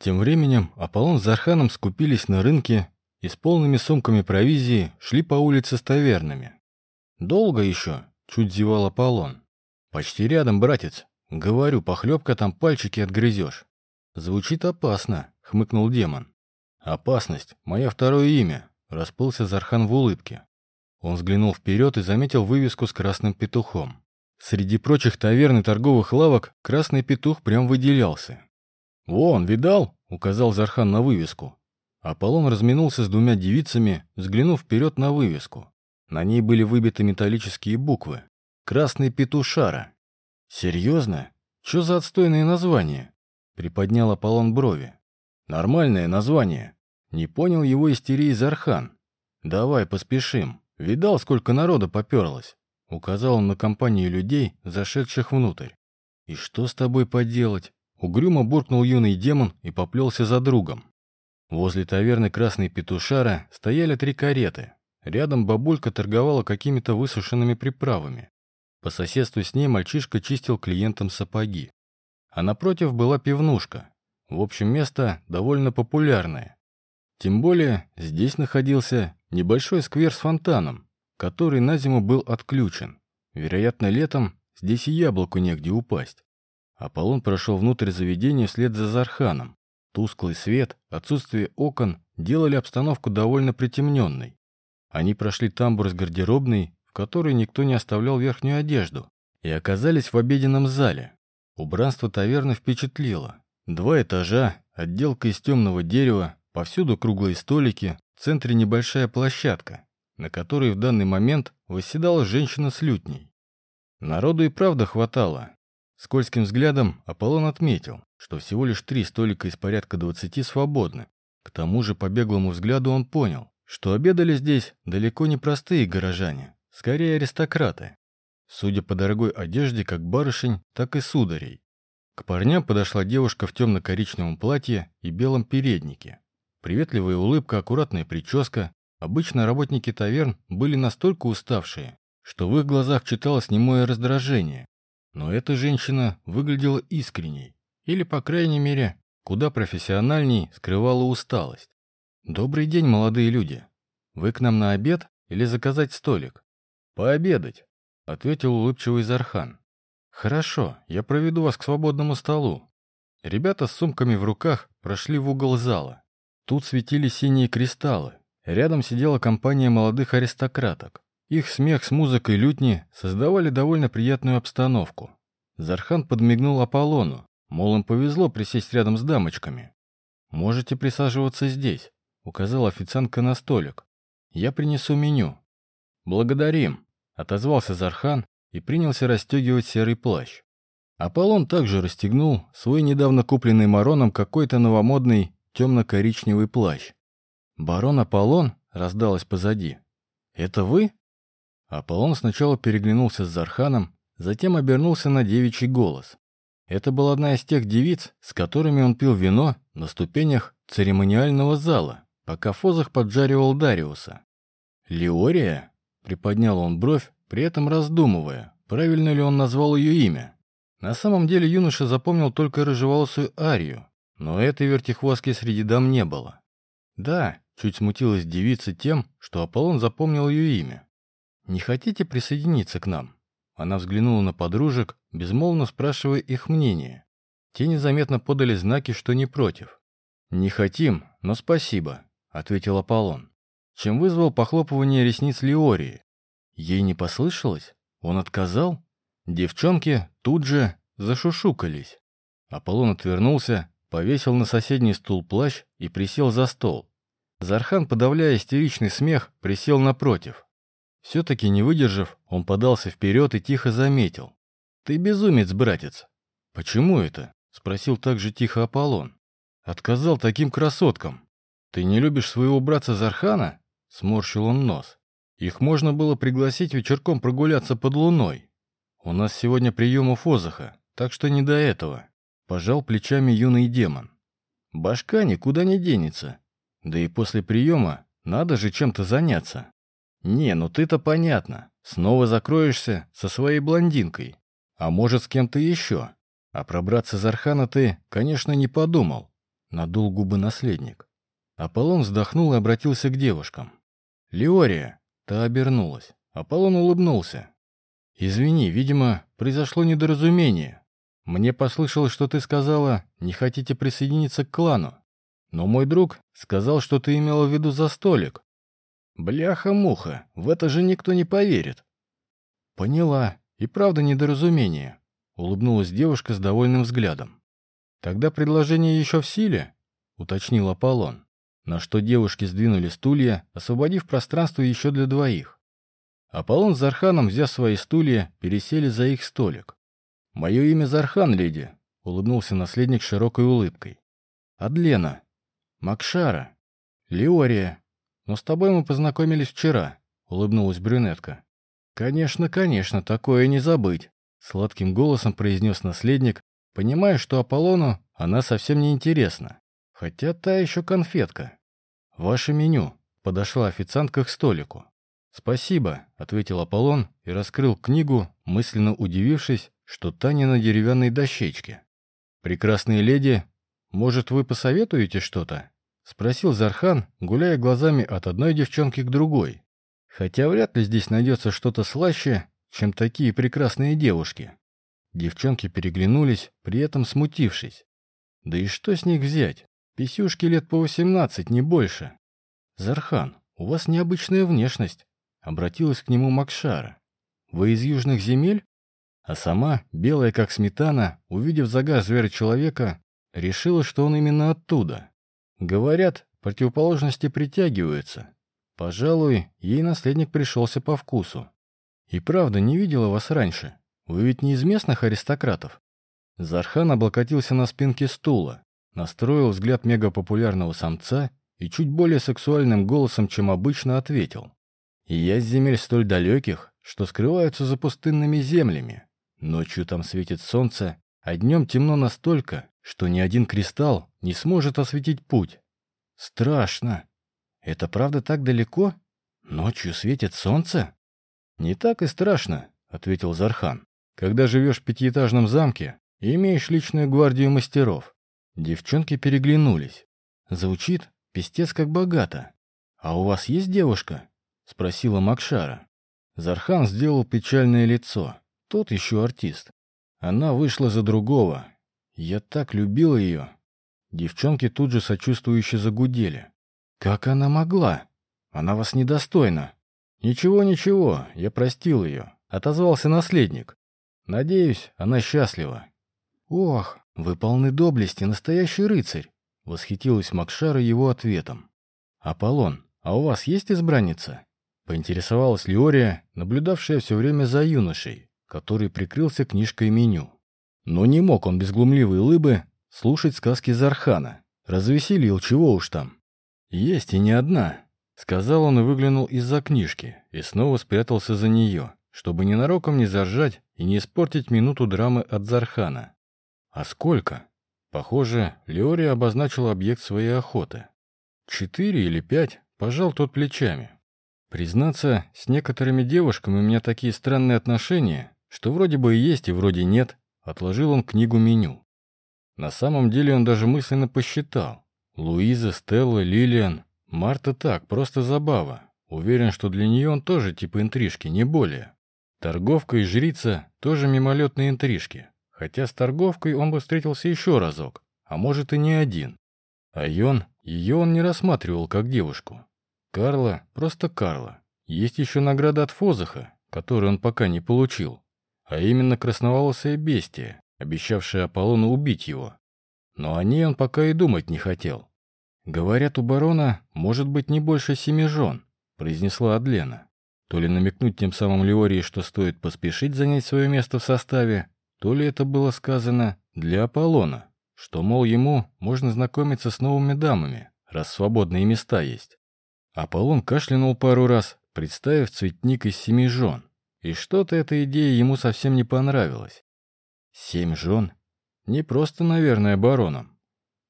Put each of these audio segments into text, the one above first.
Тем временем Аполлон с Зарханом скупились на рынке и с полными сумками провизии шли по улице с тавернами. «Долго еще?» — чуть зевал Аполлон. «Почти рядом, братец. Говорю, похлебка там пальчики отгрызешь». «Звучит опасно», — хмыкнул демон. «Опасность — мое второе имя», — расплылся Зархан в улыбке. Он взглянул вперед и заметил вывеску с красным петухом. Среди прочих таверн и торговых лавок красный петух прям выделялся. «Вон, видал?» — указал Зархан на вывеску. Аполлон разминулся с двумя девицами, взглянув вперед на вывеску. На ней были выбиты металлические буквы. «Красный петушара». «Серьезно? Что за отстойное название?» Приподнял Аполлон брови. «Нормальное название». Не понял его истерии Зархан. «Давай, поспешим. Видал, сколько народа поперлось?» Указал он на компанию людей, зашедших внутрь. «И что с тобой поделать?» Угрюмо буркнул юный демон и поплелся за другом. Возле таверны «Красный петушара» стояли три кареты. Рядом бабулька торговала какими-то высушенными приправами. По соседству с ней мальчишка чистил клиентам сапоги. А напротив была пивнушка. В общем, место довольно популярное. Тем более здесь находился небольшой сквер с фонтаном, который на зиму был отключен. Вероятно, летом здесь и яблоку негде упасть. Аполлон прошел внутрь заведения вслед за Зарханом. Тусклый свет, отсутствие окон делали обстановку довольно притемненной. Они прошли тамбур с гардеробной, в которой никто не оставлял верхнюю одежду, и оказались в обеденном зале. Убранство таверны впечатлило. Два этажа, отделка из темного дерева, повсюду круглые столики, в центре небольшая площадка, на которой в данный момент восседала женщина с лютней. Народу и правда хватало, Скользким взглядом Аполлон отметил, что всего лишь три столика из порядка двадцати свободны. К тому же по беглому взгляду он понял, что обедали здесь далеко не простые горожане, скорее аристократы. Судя по дорогой одежде как барышень, так и сударей. К парням подошла девушка в темно-коричневом платье и белом переднике. Приветливая улыбка, аккуратная прическа. Обычно работники таверн были настолько уставшие, что в их глазах читалось немое раздражение, но эта женщина выглядела искренней, или, по крайней мере, куда профессиональней скрывала усталость. «Добрый день, молодые люди. Вы к нам на обед или заказать столик?» «Пообедать», — ответил улыбчивый Зархан. «Хорошо, я проведу вас к свободному столу». Ребята с сумками в руках прошли в угол зала. Тут светили синие кристаллы. Рядом сидела компания молодых аристократок. Их смех с музыкой лютни создавали довольно приятную обстановку. Зархан подмигнул Аполлону, мол, им повезло присесть рядом с дамочками. «Можете присаживаться здесь», — указал официантка на столик. «Я принесу меню». «Благодарим», — отозвался Зархан и принялся расстегивать серый плащ. Аполлон также расстегнул свой недавно купленный Мароном какой-то новомодный темно-коричневый плащ. «Барон Аполлон?» — раздалось позади. «Это вы?» Аполлон сначала переглянулся с Зарханом, затем обернулся на девичий голос. Это была одна из тех девиц, с которыми он пил вино на ступенях церемониального зала, пока Фозах поджаривал Дариуса. «Леория?» — приподнял он бровь, при этом раздумывая, правильно ли он назвал ее имя. На самом деле юноша запомнил только рыжеволосую Арию, но этой вертихвостки среди дам не было. Да, чуть смутилась девица тем, что Аполлон запомнил ее имя. «Не хотите присоединиться к нам?» Она взглянула на подружек, безмолвно спрашивая их мнение. Те незаметно подали знаки, что не против. «Не хотим, но спасибо», — ответил Аполлон, чем вызвал похлопывание ресниц Леории. Ей не послышалось? Он отказал? Девчонки тут же зашушукались. Аполлон отвернулся, повесил на соседний стул плащ и присел за стол. Зархан, подавляя истеричный смех, присел напротив. Все-таки не выдержав, он подался вперед и тихо заметил. «Ты безумец, братец!» «Почему это?» — спросил также тихо Аполлон. «Отказал таким красоткам. Ты не любишь своего братца Зархана?» — сморщил он нос. «Их можно было пригласить вечерком прогуляться под луной. У нас сегодня прием у Фозаха, так что не до этого», — пожал плечами юный демон. «Башка никуда не денется. Да и после приема надо же чем-то заняться». «Не, ну ты-то понятно. Снова закроешься со своей блондинкой. А может, с кем-то еще. А про братца Зархана ты, конечно, не подумал. Надул губы наследник. Аполлон вздохнул и обратился к девушкам. «Леория!» Та обернулась. Аполлон улыбнулся. «Извини, видимо, произошло недоразумение. Мне послышалось, что ты сказала, не хотите присоединиться к клану. Но мой друг сказал, что ты имела в виду за столик. Бляха-муха, в это же никто не поверит». «Поняла. И правда недоразумение», — улыбнулась девушка с довольным взглядом. «Тогда предложение еще в силе?» — уточнил Аполлон. На что девушки сдвинули стулья, освободив пространство еще для двоих. Аполлон с Зарханом, взяв свои стулья, пересели за их столик. «Мое имя Зархан, леди», — улыбнулся наследник широкой улыбкой. «Адлена. Макшара. Леория. Но с тобой мы познакомились вчера», — улыбнулась брюнетка. «Конечно, конечно, такое не забыть», — сладким голосом произнес наследник, понимая, что Аполлону она совсем не интересна. Хотя та еще конфетка. «Ваше меню», — подошла официантка к столику. «Спасибо», — ответил Аполлон и раскрыл книгу, мысленно удивившись, что та не на деревянной дощечке. «Прекрасные леди, может, вы посоветуете что-то?» — спросил Зархан, гуляя глазами от одной девчонки к другой. Хотя вряд ли здесь найдется что-то слаще, чем такие прекрасные девушки. Девчонки переглянулись, при этом смутившись. Да и что с них взять? Писюшки лет по восемнадцать, не больше. Зархан, у вас необычная внешность. Обратилась к нему Макшара. Вы из южных земель? А сама, белая как сметана, увидев загар зверя-человека, решила, что он именно оттуда. Говорят, противоположности притягиваются. Пожалуй, ей наследник пришелся по вкусу. И правда, не видела вас раньше. Вы ведь не из местных аристократов? Зархан облокотился на спинке стула, настроил взгляд мегапопулярного самца и чуть более сексуальным голосом, чем обычно, ответил. «И я с земель столь далеких, что скрываются за пустынными землями. Ночью там светит солнце, а днем темно настолько, что ни один кристалл не сможет осветить путь. Страшно. Это правда так далеко? Ночью светит солнце? Не так и страшно, ответил Зархан. Когда живешь в пятиэтажном замке и имеешь личную гвардию мастеров. Девчонки переглянулись. Звучит пистец как богато. А у вас есть девушка? Спросила Макшара. Зархан сделал печальное лицо. Тот еще артист. Она вышла за другого. Я так любил ее. Девчонки тут же сочувствующе загудели. «Как она могла? Она вас недостойна». «Ничего, ничего, я простил ее», — отозвался наследник. «Надеюсь, она счастлива». «Ох, вы полны доблести, настоящий рыцарь», — восхитилась Макшара его ответом. «Аполлон, а у вас есть избранница?» — поинтересовалась Леория, наблюдавшая все время за юношей, который прикрылся книжкой меню. Но не мог он без глумливой улыбы слушать сказки Зархана. Развеселил, чего уж там. «Есть и не одна», — сказал он и выглянул из-за книжки, и снова спрятался за нее, чтобы ненароком не заржать и не испортить минуту драмы от Зархана. «А сколько?» Похоже, Леория обозначила объект своей охоты. «Четыре или пять?» — пожал тот плечами. «Признаться, с некоторыми девушками у меня такие странные отношения, что вроде бы и есть, и вроде нет», — отложил он книгу меню. На самом деле он даже мысленно посчитал. Луиза, Стелла, Лилиан. Марта так, просто забава. Уверен, что для нее он тоже типа интрижки, не более. Торговка и жрица тоже мимолетные интрижки. Хотя с торговкой он бы встретился еще разок, а может и не один. А Йон, ее он не рассматривал как девушку. Карла просто Карла. Есть еще награда от Фозаха, которую он пока не получил. А именно красноволосое бестие, обещавшее Аполлону убить его. Но о ней он пока и думать не хотел. «Говорят, у барона может быть не больше семи жен», — произнесла Адлена. То ли намекнуть тем самым Леории, что стоит поспешить занять свое место в составе, то ли это было сказано для Аполлона, что, мол, ему можно знакомиться с новыми дамами, раз свободные места есть. Аполлон кашлянул пару раз, представив цветник из семи жен, и что-то эта идея ему совсем не понравилась. Семь жен? Не просто, наверное, бароном.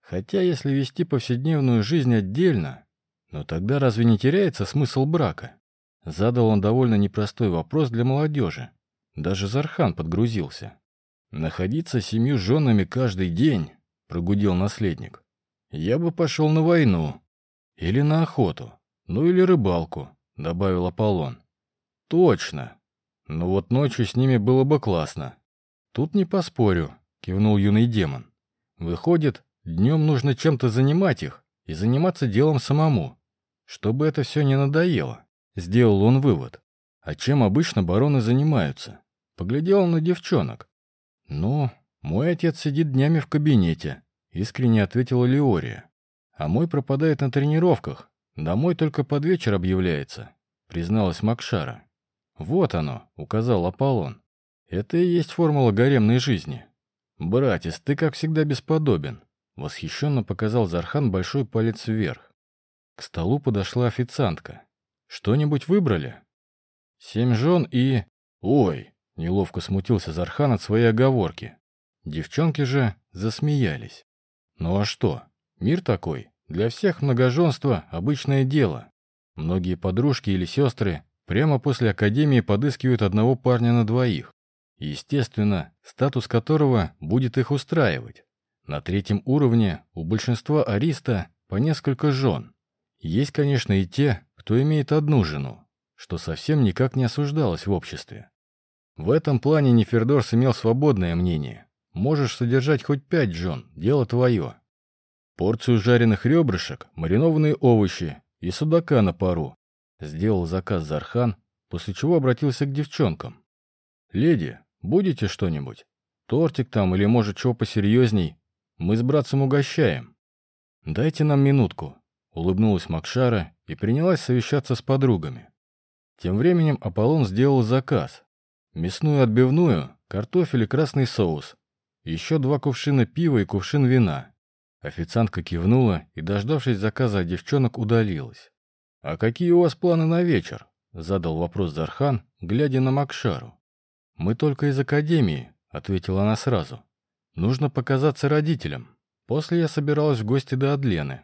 Хотя, если вести повседневную жизнь отдельно, но тогда разве не теряется смысл брака? Задал он довольно непростой вопрос для молодежи. Даже Зархан подгрузился. «Находиться семью женами каждый день», — прогудел наследник. Я бы пошел на войну. Или на охоту. Ну или рыбалку, добавил Аполлон. Точно. Ну вот ночью с ними было бы классно. Тут не поспорю, кивнул юный демон. Выходит, днем нужно чем-то занимать их и заниматься делом самому, чтобы это все не надоело. Сделал он вывод. А чем обычно бароны занимаются? Поглядел он на девчонок. Ну, мой отец сидит днями в кабинете, искренне ответила Леория. А мой пропадает на тренировках, домой только под вечер объявляется, призналась Макшара. Вот оно, указал Аполлон. Это и есть формула гаремной жизни. Братец, ты как всегда бесподобен. Восхищенно показал Зархан большой палец вверх. К столу подошла официантка. Что-нибудь выбрали? Семь жен и... Ой, неловко смутился Зархан от своей оговорки. Девчонки же засмеялись. Ну а что? Мир такой. Для всех многоженство — обычное дело. Многие подружки или сестры прямо после академии подыскивают одного парня на двоих. Естественно, статус которого будет их устраивать. На третьем уровне у большинства ариста по несколько жен. Есть, конечно, и те, кто имеет одну жену, что совсем никак не осуждалось в обществе. В этом плане Нефердорс имел свободное мнение. Можешь содержать хоть пять жен, дело твое. Порцию жареных ребрышек, маринованные овощи и судака на пару. Сделал заказ Зархан, после чего обратился к девчонкам. «Леди, будете что-нибудь? Тортик там или, может, чего посерьезней? Мы с братцем угощаем». «Дайте нам минутку», — улыбнулась Макшара и принялась совещаться с подругами. Тем временем Аполлон сделал заказ. Мясную отбивную, картофель и красный соус. Еще два кувшина пива и кувшин вина. Официантка кивнула и, дождавшись заказа девчонок, удалилась. «А какие у вас планы на вечер?» — задал вопрос Зархан, глядя на Макшару. «Мы только из академии», — ответила она сразу. «Нужно показаться родителям. После я собиралась в гости до Адлены».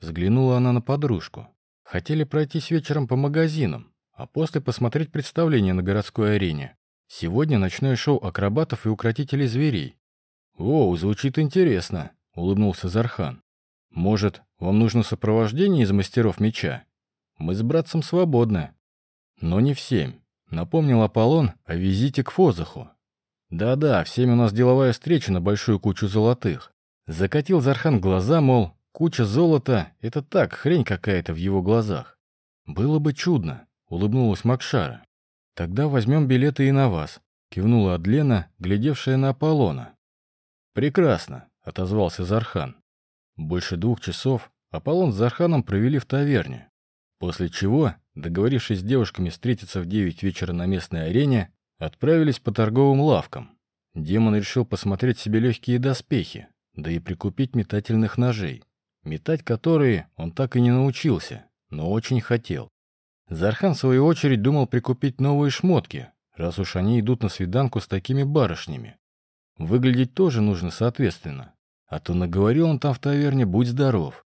Взглянула она на подружку. Хотели пройтись вечером по магазинам, а после посмотреть представление на городской арене. Сегодня ночное шоу акробатов и укротителей зверей. «О, звучит интересно», — улыбнулся Зархан. «Может, вам нужно сопровождение из мастеров меча? Мы с братцем свободны». «Но не в семь», — напомнил Аполлон о визите к Фозаху. «Да-да, в семь у нас деловая встреча на большую кучу золотых». Закатил Зархан глаза, мол, Куча золота — это так, хрень какая-то в его глазах. Было бы чудно, улыбнулась Макшара. Тогда возьмем билеты и на вас, кивнула Адлена, глядевшая на Аполлона. Прекрасно, отозвался Зархан. Больше двух часов Аполлон с Зарханом провели в таверне. После чего, договорившись с девушками встретиться в девять вечера на местной арене, отправились по торговым лавкам. Демон решил посмотреть себе легкие доспехи, да и прикупить метательных ножей метать которые он так и не научился, но очень хотел. Зархан, в свою очередь, думал прикупить новые шмотки, раз уж они идут на свиданку с такими барышнями. Выглядеть тоже нужно соответственно. А то наговорил он там в таверне «Будь здоров».